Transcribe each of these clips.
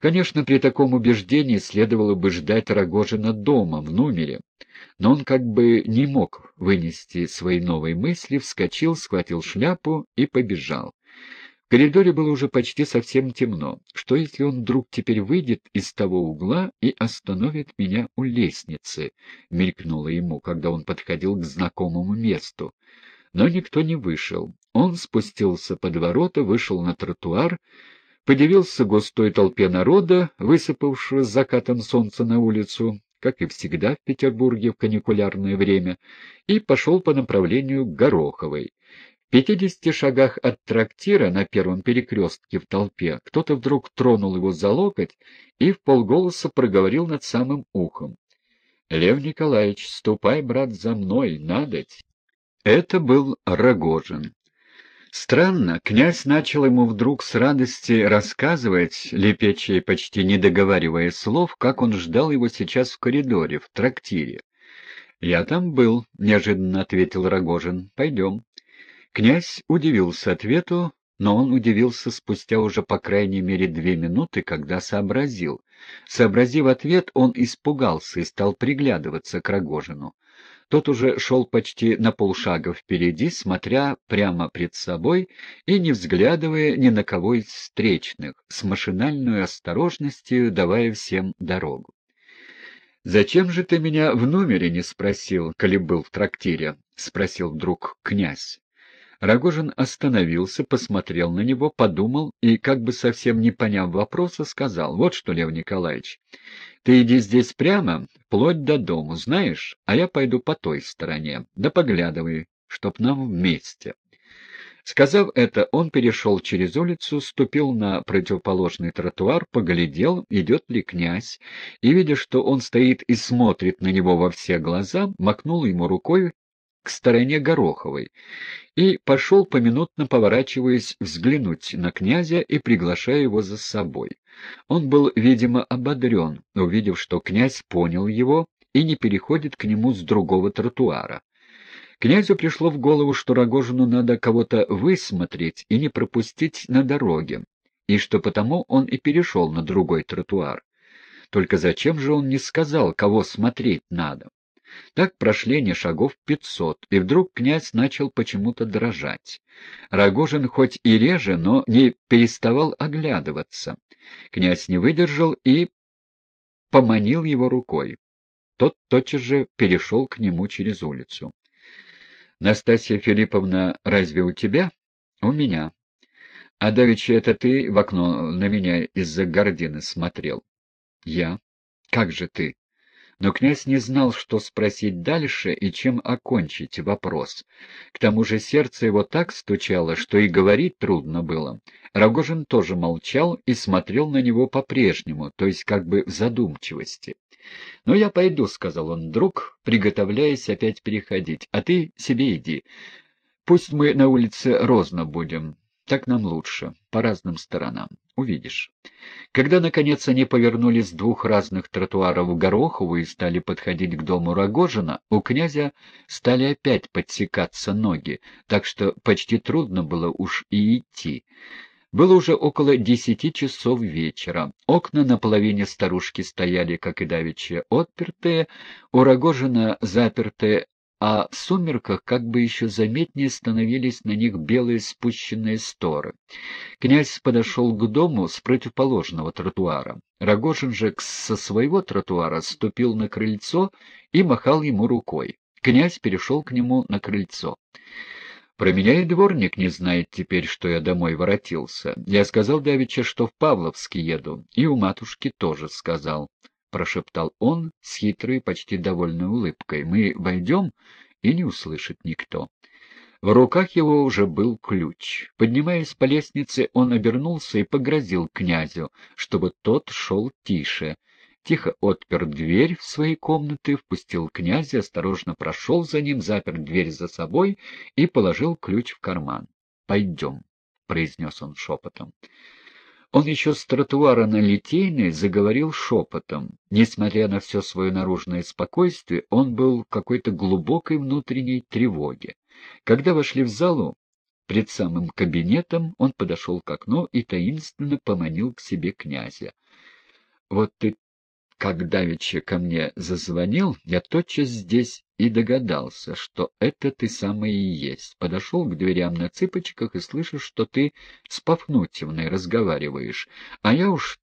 Конечно, при таком убеждении следовало бы ждать Рогожина дома, в номере, но он как бы не мог вынести свои новые мысли, вскочил, схватил шляпу и побежал. В коридоре было уже почти совсем темно. Что, если он вдруг теперь выйдет из того угла и остановит меня у лестницы? — мелькнуло ему, когда он подходил к знакомому месту. Но никто не вышел. Он спустился под ворота, вышел на тротуар, подивился густой толпе народа, высыпавшего с закатом солнца на улицу, как и всегда в Петербурге в каникулярное время, и пошел по направлению к Гороховой. В пятидесяти шагах от трактира на первом перекрестке в толпе кто-то вдруг тронул его за локоть и в полголоса проговорил над самым ухом. — Лев Николаевич, ступай, брат, за мной, надоть. Это был Рогожин. Странно, князь начал ему вдруг с радости рассказывать, лепеча почти не договаривая слов, как он ждал его сейчас в коридоре, в трактире. — Я там был, — неожиданно ответил Рогожин. — Пойдем. Князь удивился ответу, но он удивился спустя уже по крайней мере две минуты, когда сообразил. Сообразив ответ, он испугался и стал приглядываться к Рогожину. Тот уже шел почти на полшага впереди, смотря прямо пред собой и не взглядывая ни на кого из встречных, с машинальной осторожностью давая всем дорогу. «Зачем же ты меня в номере не спросил, коли был в трактире?» — спросил вдруг князь. Рогожин остановился, посмотрел на него, подумал и, как бы совсем не поняв вопроса, сказал, «Вот что, Лев Николаевич, ты иди здесь прямо, вплоть до дому, знаешь, а я пойду по той стороне, да поглядывай, чтоб нам вместе». Сказав это, он перешел через улицу, ступил на противоположный тротуар, поглядел, идет ли князь, и, видя, что он стоит и смотрит на него во все глаза, махнул ему рукой к стороне Гороховой и пошел, поминутно поворачиваясь, взглянуть на князя и приглашая его за собой. Он был, видимо, ободрен, увидев, что князь понял его и не переходит к нему с другого тротуара. Князю пришло в голову, что Рогожину надо кого-то высмотреть и не пропустить на дороге, и что потому он и перешел на другой тротуар. Только зачем же он не сказал, кого смотреть надо? Так прошли не шагов пятьсот, и вдруг князь начал почему-то дрожать. Рогожин хоть и реже, но не переставал оглядываться. Князь не выдержал и поманил его рукой. Тот тотчас же перешел к нему через улицу. — Настасья Филипповна, разве у тебя? — У меня. — А давеча это ты в окно на меня из-за гордины смотрел? — Я. — Как же ты? Но князь не знал, что спросить дальше и чем окончить вопрос. К тому же сердце его так стучало, что и говорить трудно было. Рогожин тоже молчал и смотрел на него по-прежнему, то есть как бы в задумчивости. — Ну, я пойду, — сказал он вдруг, приготовляясь опять переходить, — а ты себе иди. Пусть мы на улице розно будем. Так нам лучше, по разным сторонам. Увидишь. Когда, наконец, они повернули с двух разных тротуаров в Горохову и стали подходить к дому Рогожина, у князя стали опять подсекаться ноги, так что почти трудно было уж и идти. Было уже около десяти часов вечера. Окна на половине старушки стояли, как и давеча, отпертые, у Рогожина запертые а в сумерках как бы еще заметнее становились на них белые спущенные сторы. Князь подошел к дому с противоположного тротуара. Рогожин же со своего тротуара ступил на крыльцо и махал ему рукой. Князь перешел к нему на крыльцо. Про меня и дворник не знает теперь, что я домой воротился. Я сказал Давича, что в Павловске еду, и у матушки тоже сказал. — прошептал он с хитрой, почти довольной улыбкой. — Мы войдем, и не услышит никто. В руках его уже был ключ. Поднимаясь по лестнице, он обернулся и погрозил князю, чтобы тот шел тише. Тихо отпер дверь в своей комнаты, впустил князя, осторожно прошел за ним, запер дверь за собой и положил ключ в карман. — Пойдем, — произнес он шепотом. Он еще с тротуара на Литейной заговорил шепотом. Несмотря на все свое наружное спокойствие, он был в какой-то глубокой внутренней тревоге. Когда вошли в залу, пред самым кабинетом, он подошел к окну и таинственно поманил к себе князя. — Вот ты как давеча ко мне зазвонил, я тотчас здесь и догадался, что это ты самый и есть. Подошел к дверям на цыпочках и слышу, что ты с Пафнутьевной разговариваешь, а я уж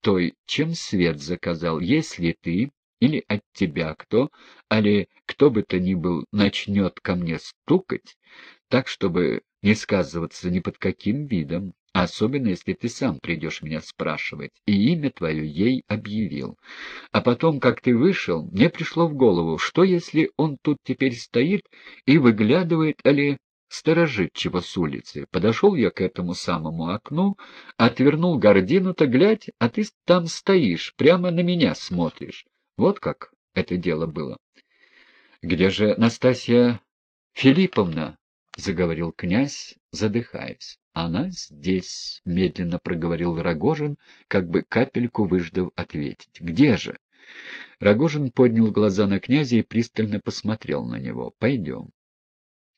той, чем свет заказал, если ты или от тебя кто, али кто бы то ни был, начнет ко мне стукать, так, чтобы не сказываться ни под каким видом, особенно если ты сам придешь меня спрашивать, и имя твое ей объявил. А потом, как ты вышел, мне пришло в голову, что если он тут теперь стоит и выглядывает, али сторожит чего с улицы. Подошел я к этому самому окну, отвернул гордину-то, глядь, а ты там стоишь, прямо на меня смотришь. Вот как это дело было. — Где же Настасья Филипповна? — заговорил князь, задыхаясь. — Она здесь, — медленно проговорил Рогожин, как бы капельку выждав ответить. — Где же? Рогожин поднял глаза на князя и пристально посмотрел на него. — Пойдем.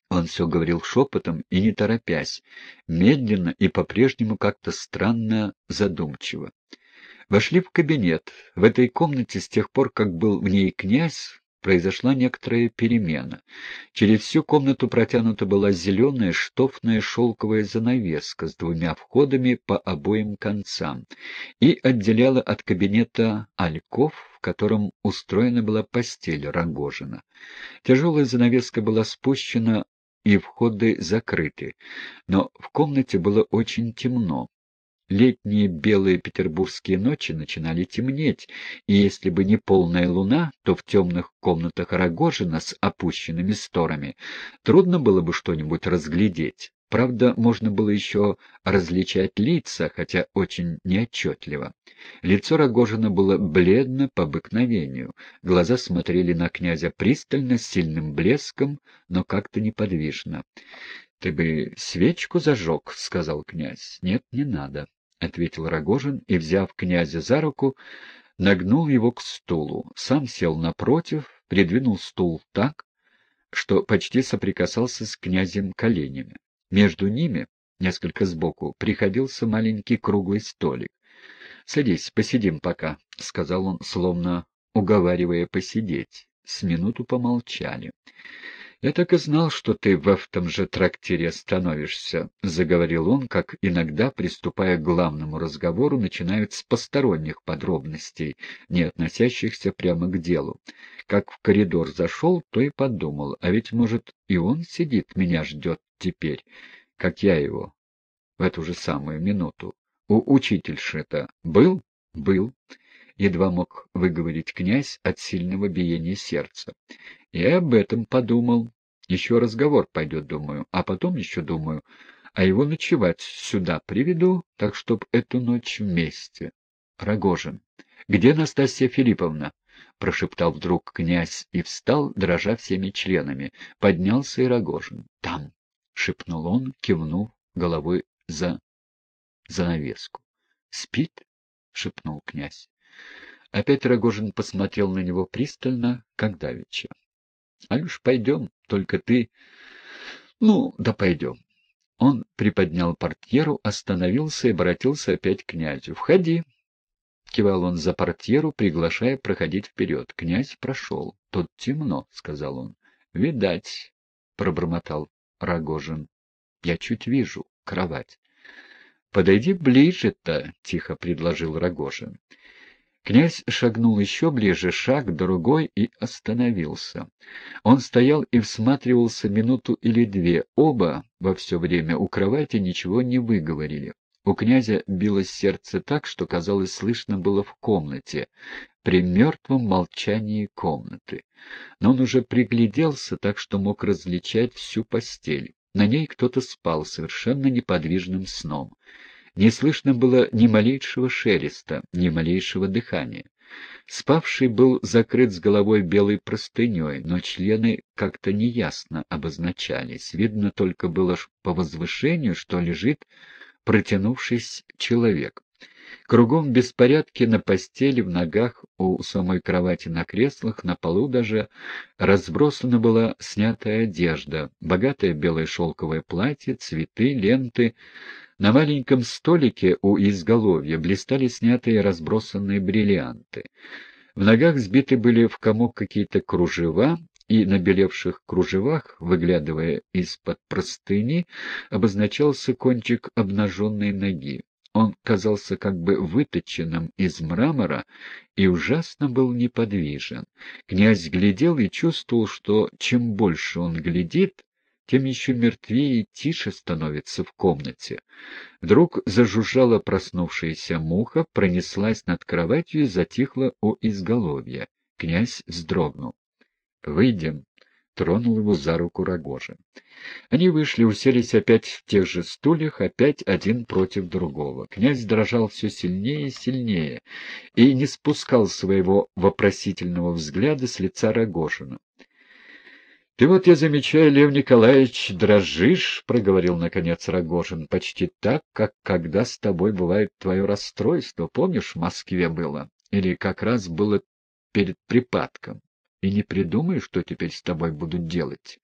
Он все говорил шепотом и не торопясь, медленно и по-прежнему как-то странно задумчиво. Вошли в кабинет. В этой комнате с тех пор, как был в ней князь, произошла некоторая перемена. Через всю комнату протянута была зеленая штофная шелковая занавеска с двумя входами по обоим концам и отделяла от кабинета альков, в котором устроена была постель Рогожина. Тяжелая занавеска была спущена и входы закрыты, но в комнате было очень темно. Летние белые петербургские ночи начинали темнеть, и если бы не полная луна, то в темных комнатах Рогожина с опущенными сторами трудно было бы что-нибудь разглядеть. Правда, можно было еще различать лица, хотя очень неотчетливо. Лицо Рогожина было бледно по обыкновению, глаза смотрели на князя пристально, с сильным блеском, но как-то неподвижно. — Ты бы свечку зажег, — сказал князь. — Нет, не надо, — ответил Рогожин и, взяв князя за руку, нагнул его к стулу. Сам сел напротив, придвинул стул так, что почти соприкасался с князем коленями. Между ними, несколько сбоку, приходился маленький круглый столик. — Садись, посидим пока, — сказал он, словно уговаривая посидеть. С минуту помолчали. — Я так и знал, что ты в этом же трактире остановишься, — заговорил он, как иногда, приступая к главному разговору, начинают с посторонних подробностей, не относящихся прямо к делу. Как в коридор зашел, то и подумал, а ведь, может, и он сидит, меня ждет теперь, как я его, в эту же самую минуту. У учительши-то был? Был. Едва мог выговорить князь от сильного биения сердца. Я об этом подумал. Еще разговор пойдет, думаю, а потом еще думаю, а его ночевать сюда приведу, так чтоб эту ночь вместе. Рогожин. Где Настасья Филипповна? — прошептал вдруг князь и встал, дрожа всеми членами. Поднялся и Рогожин. — Там. — шепнул он, кивнув головой за занавеску. — Спит? — шепнул князь. Опять Рогожин посмотрел на него пристально, как давеча. — Алюш, пойдем, только ты... Ну, да пойдем. Он приподнял портьеру, остановился и обратился опять к князю. — Входи. — кивал он за портьеру, приглашая проходить вперед. Князь прошел. — Тут темно, — сказал он. — Видать, — пробормотал Рогожин. — Я чуть вижу. Кровать. — Подойди ближе-то, — тихо предложил Рогожин. Князь шагнул еще ближе, шаг, другой, и остановился. Он стоял и всматривался минуту или две. Оба во все время у кровати ничего не выговорили. У князя билось сердце так, что, казалось, слышно было в комнате, при мертвом молчании комнаты. Но он уже пригляделся так, что мог различать всю постель. На ней кто-то спал совершенно неподвижным сном. Не слышно было ни малейшего шелеста, ни малейшего дыхания. Спавший был закрыт с головой белой простыней, но члены как-то неясно обозначались. Видно только было по возвышению, что лежит протянувшись человек. Кругом беспорядки на постели, в ногах, у самой кровати на креслах, на полу даже разбросана была снятая одежда, богатое белое шелковое платье, цветы, ленты. На маленьком столике у изголовья блистали снятые разбросанные бриллианты. В ногах сбиты были в комок какие-то кружева, и на белевших кружевах, выглядывая из-под простыни, обозначался кончик обнаженной ноги. Он казался как бы выточенным из мрамора и ужасно был неподвижен. Князь глядел и чувствовал, что чем больше он глядит, тем еще мертвее и тише становится в комнате. Вдруг зажужжала проснувшаяся муха, пронеслась над кроватью и затихла у изголовья. Князь вздрогнул. «Выйдем», тронул его за руку Рогожин. Они вышли, уселись опять в тех же стульях, опять один против другого. Князь дрожал все сильнее и сильнее и не спускал своего вопросительного взгляда с лица Рогожина. — Ты вот, я замечаю, Лев Николаевич, дрожишь, — проговорил наконец Рогожин, — почти так, как когда с тобой бывает твое расстройство. Помнишь, в Москве было? Или как раз было перед припадком? И не придумаешь, что теперь с тобой будут делать.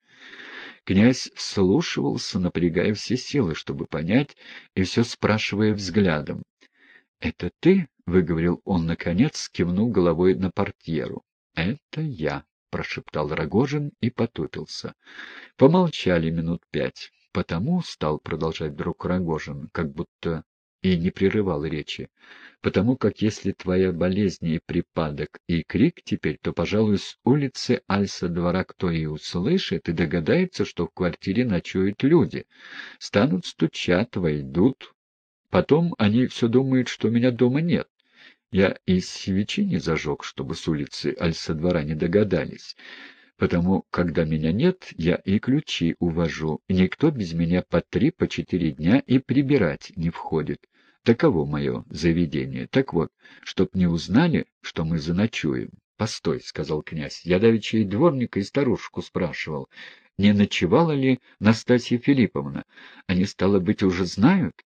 Князь вслушивался, напрягая все силы, чтобы понять, и все спрашивая взглядом. — Это ты? — выговорил он, наконец, кивнул головой на портьеру. — Это я, — прошептал Рогожин и потупился. Помолчали минут пять. Потому стал продолжать друг Рогожин, как будто и не прерывал речи, потому как если твоя болезнь и припадок и крик теперь, то, пожалуй, с улицы Альса-двора кто и услышит, и догадается, что в квартире ночуют люди. Станут стучать, войдут. Потом они все думают, что меня дома нет. Я и свечи не зажег, чтобы с улицы Альса-двора не догадались потому когда меня нет, я и ключи увожу, никто без меня по три, по четыре дня и прибирать не входит. Таково мое заведение. Так вот, чтоб не узнали, что мы заночуем. — Постой, — сказал князь, — я давеча и дворника, и старушку спрашивал, не ночевала ли Настасья Филипповна. Они, стало быть, уже знают?